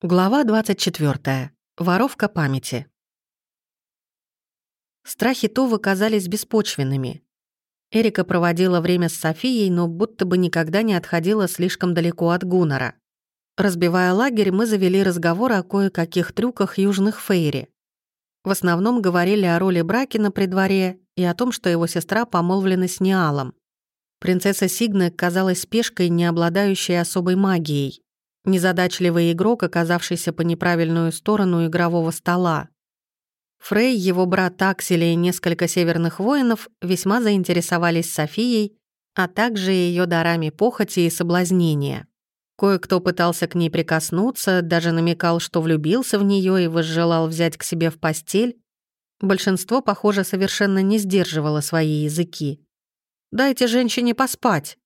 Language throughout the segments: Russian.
Глава 24. Воровка памяти. Страхи Товы казались беспочвенными. Эрика проводила время с Софией, но будто бы никогда не отходила слишком далеко от Гуннера. Разбивая лагерь, мы завели разговор о кое-каких трюках южных фейри. В основном говорили о роли Бракина при дворе и о том, что его сестра помолвлена с Ниалом. Принцесса Сигна казалась спешкой, не обладающей особой магией незадачливый игрок, оказавшийся по неправильную сторону игрового стола. Фрей, его брат Аксель и несколько северных воинов весьма заинтересовались Софией, а также ее дарами похоти и соблазнения. Кое-кто пытался к ней прикоснуться, даже намекал, что влюбился в нее и возжелал взять к себе в постель. Большинство, похоже, совершенно не сдерживало свои языки. «Дайте женщине поспать!»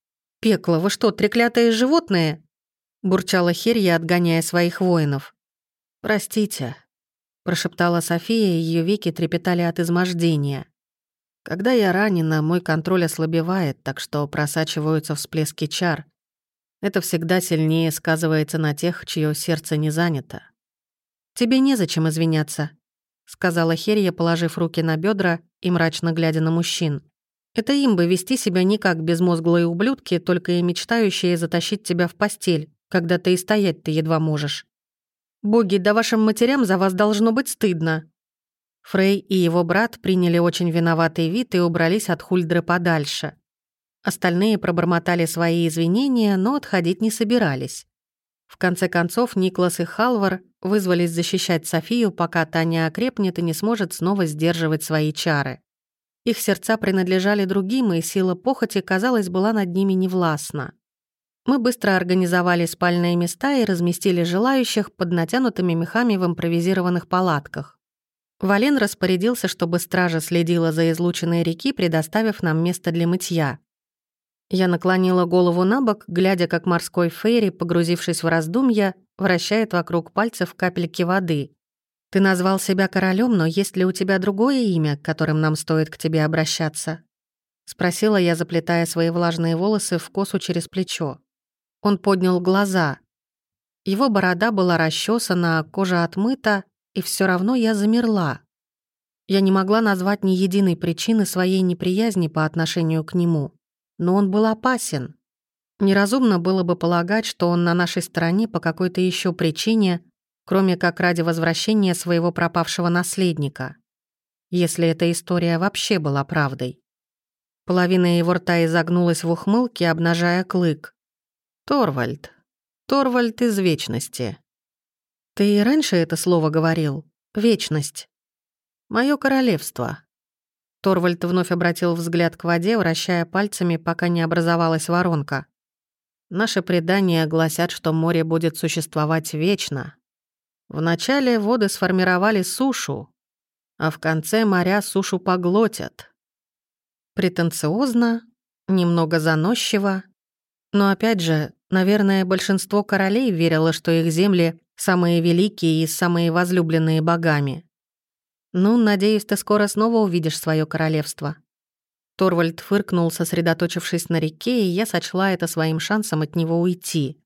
«Пекло, вы что, треклятые животные?» Бурчала Херья, отгоняя своих воинов. «Простите», — прошептала София, и ее веки трепетали от измождения. «Когда я ранена, мой контроль ослабевает, так что просачиваются всплески чар. Это всегда сильнее сказывается на тех, чье сердце не занято». «Тебе незачем извиняться», — сказала Херья, положив руки на бедра и мрачно глядя на мужчин. «Это им бы вести себя не как безмозглые ублюдки, только и мечтающие затащить тебя в постель, когда ты и стоять ты едва можешь. Боги, да вашим матерям за вас должно быть стыдно». Фрей и его брат приняли очень виноватый вид и убрались от Хульдры подальше. Остальные пробормотали свои извинения, но отходить не собирались. В конце концов, Никлас и Халвар вызвались защищать Софию, пока та не окрепнет и не сможет снова сдерживать свои чары. Их сердца принадлежали другим, и сила похоти, казалось, была над ними невластна. Мы быстро организовали спальные места и разместили желающих под натянутыми мехами в импровизированных палатках. Вален распорядился, чтобы стража следила за излученной реки, предоставив нам место для мытья. Я наклонила голову на бок, глядя, как морской фейри, погрузившись в раздумья, вращает вокруг пальцев капельки воды. «Ты назвал себя королем, но есть ли у тебя другое имя, которым нам стоит к тебе обращаться?» — спросила я, заплетая свои влажные волосы в косу через плечо. Он поднял глаза. Его борода была расчесана, кожа отмыта, и все равно я замерла. Я не могла назвать ни единой причины своей неприязни по отношению к нему, но он был опасен. Неразумно было бы полагать, что он на нашей стороне по какой-то еще причине, кроме как ради возвращения своего пропавшего наследника. Если эта история вообще была правдой. Половина его рта изогнулась в ухмылке, обнажая клык. Торвальд. Торвальд из Вечности. Ты и раньше это слово говорил. Вечность. Моё королевство. Торвальд вновь обратил взгляд к воде, вращая пальцами, пока не образовалась воронка. Наши предания гласят, что море будет существовать вечно. Вначале воды сформировали сушу, а в конце моря сушу поглотят. Претенциозно, немного заносчиво, но опять же, наверное, большинство королей верило, что их земли самые великие и самые возлюбленные богами. Ну, надеюсь, ты скоро снова увидишь свое королевство. Торвальд фыркнул, сосредоточившись на реке, и я сочла это своим шансом от него уйти.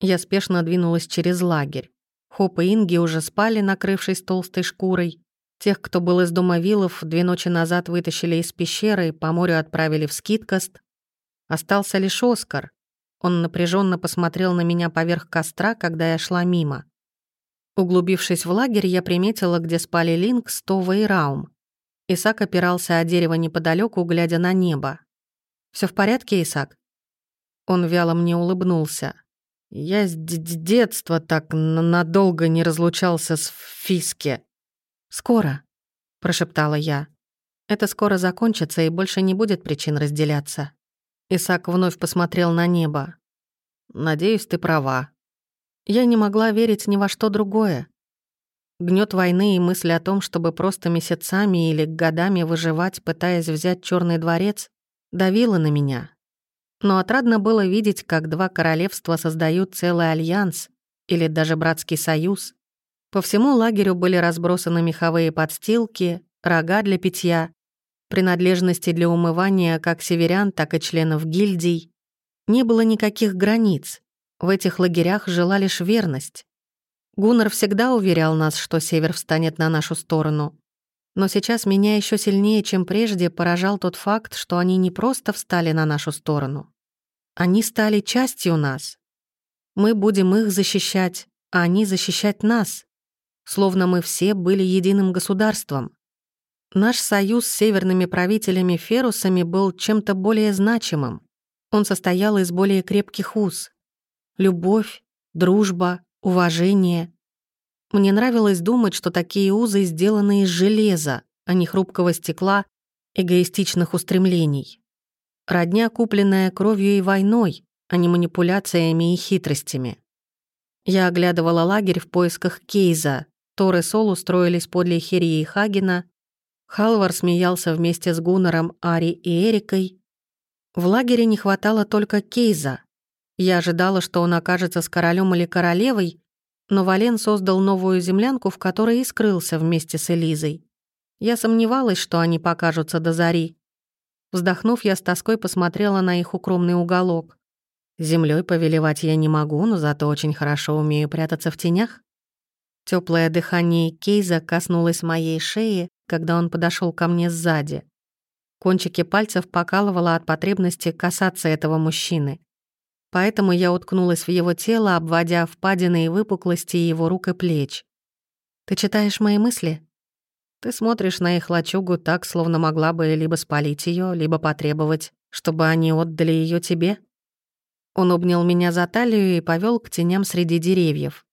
Я спешно двинулась через лагерь. Хоп и Инги уже спали, накрывшись толстой шкурой. Тех, кто был из дома Вилов, две ночи назад вытащили из пещеры и по морю отправили в Скиткост. Остался лишь Оскар. Он напряженно посмотрел на меня поверх костра, когда я шла мимо. Углубившись в лагерь, я приметила, где спали Линк, Стова и Раум. Исаак опирался о дерево неподалеку, глядя на небо. Все в порядке, Исаак?» Он вяло мне улыбнулся. «Я с детства так надолго не разлучался с Фиске». «Скоро», — прошептала я. «Это скоро закончится, и больше не будет причин разделяться». Исаак вновь посмотрел на небо. «Надеюсь, ты права. Я не могла верить ни во что другое. Гнет войны и мысль о том, чтобы просто месяцами или годами выживать, пытаясь взять черный дворец, давила на меня. Но отрадно было видеть, как два королевства создают целый альянс или даже братский союз. По всему лагерю были разбросаны меховые подстилки, рога для питья, принадлежности для умывания как северян, так и членов гильдий. Не было никаких границ. В этих лагерях жила лишь верность. Гуннар всегда уверял нас, что Север встанет на нашу сторону. Но сейчас меня еще сильнее, чем прежде, поражал тот факт, что они не просто встали на нашу сторону. Они стали частью нас. Мы будем их защищать, а они защищать нас. Словно мы все были единым государством. Наш союз с северными правителями-ферусами был чем-то более значимым. Он состоял из более крепких уз. Любовь, дружба, уважение. Мне нравилось думать, что такие узы сделаны из железа, а не хрупкого стекла, эгоистичных устремлений. Родня, купленная кровью и войной, а не манипуляциями и хитростями. Я оглядывала лагерь в поисках Кейза. Тор и Сол устроились подле Херии и Хагена. Халвар смеялся вместе с Гуннером, Ари и Эрикой. В лагере не хватало только Кейза. Я ожидала, что он окажется с королем или королевой, но Вален создал новую землянку, в которой и скрылся вместе с Элизой. Я сомневалась, что они покажутся до зари. Вздохнув, я с тоской посмотрела на их укромный уголок. Землей повелевать я не могу, но зато очень хорошо умею прятаться в тенях. Теплое дыхание Кейза коснулось моей шеи, когда он подошел ко мне сзади. Кончики пальцев покалывало от потребности касаться этого мужчины. Поэтому я уткнулась в его тело, обводя впадины и выпуклости его рук и плеч. «Ты читаешь мои мысли?» «Ты смотришь на их лачугу так, словно могла бы либо спалить ее, либо потребовать, чтобы они отдали ее тебе?» Он обнял меня за талию и повел к теням среди деревьев.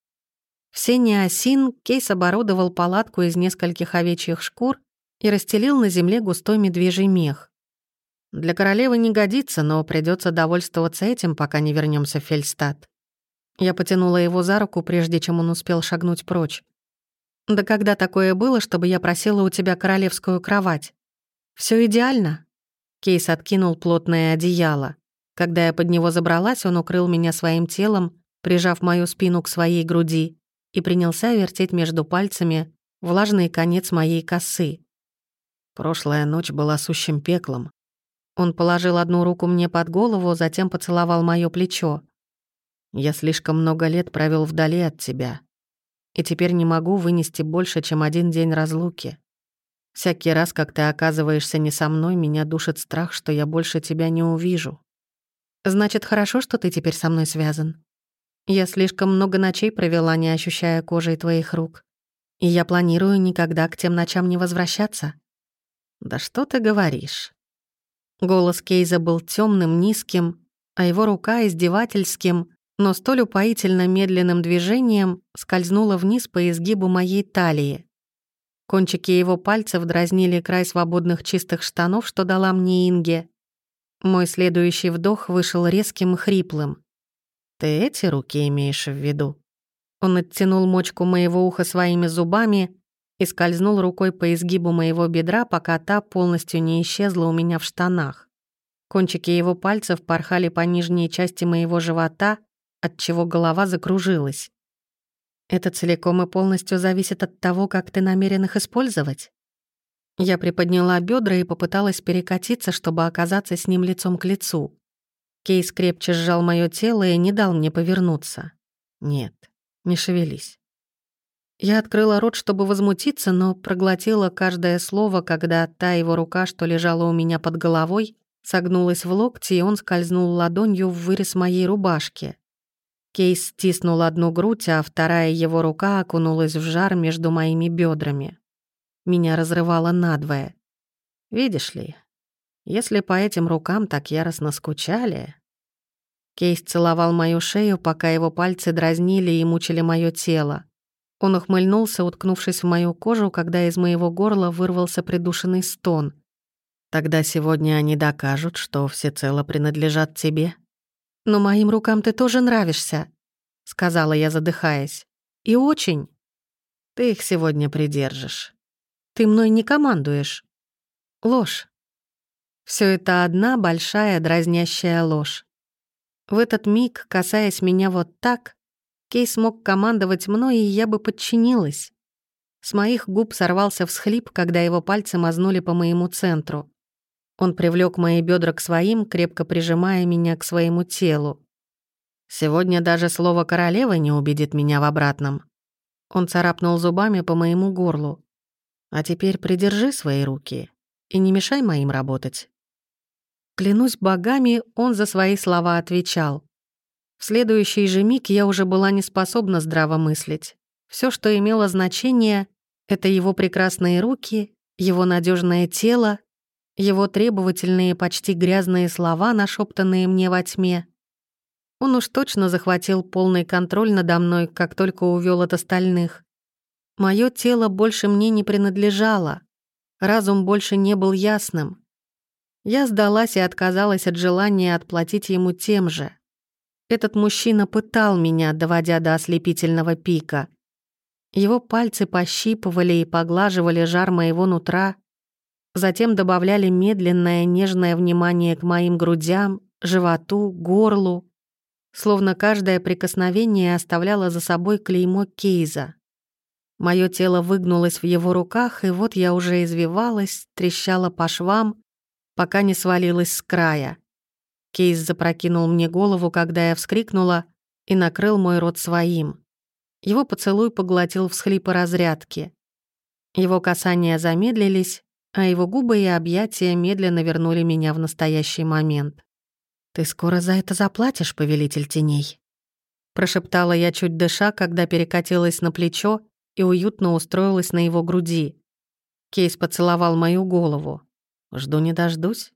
В сене осин Кейс оборудовал палатку из нескольких овечьих шкур и расстелил на земле густой медвежий мех. Для королевы не годится, но придется довольствоваться этим, пока не вернемся в Фельстад. Я потянула его за руку, прежде чем он успел шагнуть прочь. «Да когда такое было, чтобы я просила у тебя королевскую кровать? Все идеально?» Кейс откинул плотное одеяло. Когда я под него забралась, он укрыл меня своим телом, прижав мою спину к своей груди, и принялся вертеть между пальцами влажный конец моей косы. Прошлая ночь была сущим пеклом. Он положил одну руку мне под голову, затем поцеловал моё плечо. «Я слишком много лет провел вдали от тебя, и теперь не могу вынести больше, чем один день разлуки. Всякий раз, как ты оказываешься не со мной, меня душит страх, что я больше тебя не увижу. Значит, хорошо, что ты теперь со мной связан. Я слишком много ночей провела, не ощущая кожей твоих рук. И я планирую никогда к тем ночам не возвращаться. Да что ты говоришь? Голос Кейза был темным, низким, а его рука издевательским, но столь упоительно медленным движением скользнула вниз по изгибу моей талии. Кончики его пальцев дразнили край свободных чистых штанов, что дала мне Инге. Мой следующий вдох вышел резким и хриплым. «Ты эти руки имеешь в виду?» Он оттянул мочку моего уха своими зубами, и скользнул рукой по изгибу моего бедра, пока та полностью не исчезла у меня в штанах. Кончики его пальцев порхали по нижней части моего живота, отчего голова закружилась. Это целиком и полностью зависит от того, как ты намерен их использовать. Я приподняла бедра и попыталась перекатиться, чтобы оказаться с ним лицом к лицу. Кейс крепче сжал мое тело и не дал мне повернуться. Нет, не шевелись. Я открыла рот, чтобы возмутиться, но проглотила каждое слово, когда та его рука, что лежала у меня под головой, согнулась в локте, и он скользнул ладонью в вырез моей рубашки. Кейс стиснул одну грудь, а вторая его рука окунулась в жар между моими бедрами. Меня разрывало надвое. Видишь ли, если по этим рукам так яростно скучали... Кейс целовал мою шею, пока его пальцы дразнили и мучили мое тело. Он ухмыльнулся, уткнувшись в мою кожу, когда из моего горла вырвался придушенный стон. «Тогда сегодня они докажут, что всецело принадлежат тебе». «Но моим рукам ты тоже нравишься», — сказала я, задыхаясь. «И очень». «Ты их сегодня придержишь». «Ты мной не командуешь». Ложь. Все это одна большая дразнящая ложь. В этот миг, касаясь меня вот так, Кейс мог командовать мной, и я бы подчинилась. С моих губ сорвался всхлип, когда его пальцы мазнули по моему центру. Он привлек мои бедра к своим, крепко прижимая меня к своему телу. Сегодня даже слово «королева» не убедит меня в обратном. Он царапнул зубами по моему горлу. «А теперь придержи свои руки и не мешай моим работать». Клянусь богами, он за свои слова отвечал. В следующий же миг я уже была не способна здраво мыслить. Все, что имело значение, это его прекрасные руки, его надежное тело, его требовательные, почти грязные слова, нашептанные мне во тьме. Он уж точно захватил полный контроль надо мной, как только увел от остальных. Мое тело больше мне не принадлежало. Разум больше не был ясным. Я сдалась и отказалась от желания отплатить ему тем же. Этот мужчина пытал меня, доводя до ослепительного пика. Его пальцы пощипывали и поглаживали жар моего нутра, затем добавляли медленное нежное внимание к моим грудям, животу, горлу, словно каждое прикосновение оставляло за собой клеймо Кейза. Моё тело выгнулось в его руках, и вот я уже извивалась, трещала по швам, пока не свалилась с края. Кейс запрокинул мне голову, когда я вскрикнула, и накрыл мой рот своим. Его поцелуй поглотил всхлипы разрядки. Его касания замедлились, а его губы и объятия медленно вернули меня в настоящий момент. «Ты скоро за это заплатишь, повелитель теней?» Прошептала я чуть дыша, когда перекатилась на плечо и уютно устроилась на его груди. Кейс поцеловал мою голову. Жду не дождусь.